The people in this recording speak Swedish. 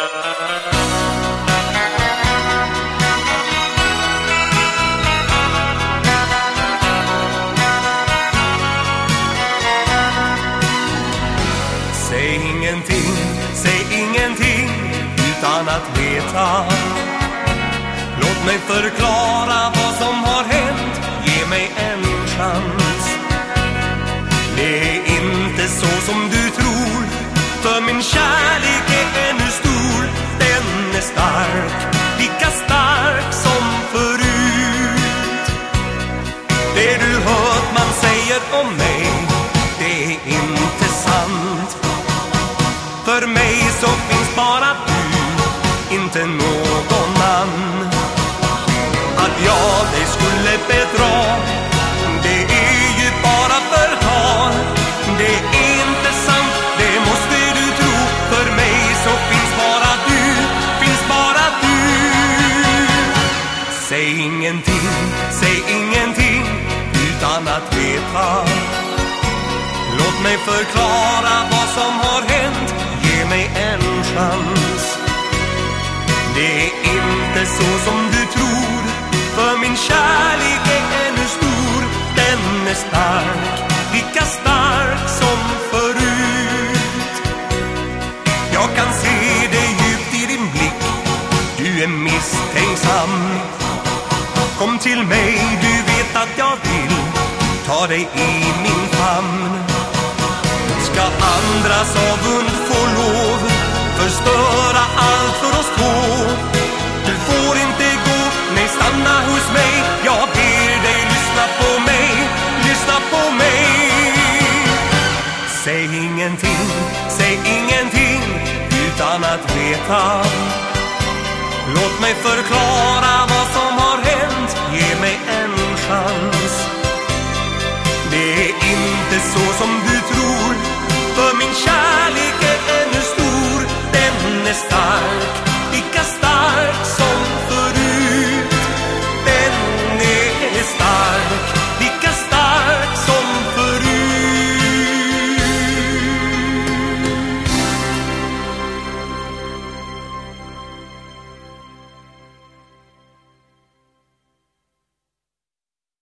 Säg ingenting, säg ingenting utan att veta. Låt mig förklara vad som har hänt, ge mig en chans. Det är inte så som du man om mig, det är inte sant. För mig så finns bara du, inte någon annan. Att jag dig skulle bedra, det är ju bara förtal. Det är inte sant, det måste du tro. För mig så finns bara du, finns bara du. Säg ingenting, säg ingenting utan att veta. Låt mig förklara vad som har hänt, ge mig en chans. Det är inte så som du tror, för min kärlek är ännu stor. Den är stark, lika stark som förut. Jag kan se det djupt i din blick, du är misstänksam. Kom till mig, du vet att jag ta dig i min famn. Ska andras avund få lov förstöra allt för oss två? Du får inte gå, nej stanna hos mig. Jag ber dig lyssna på mig, lyssna på mig. Säg ingenting, säg ingenting utan att veta. Låt mig förklara så som du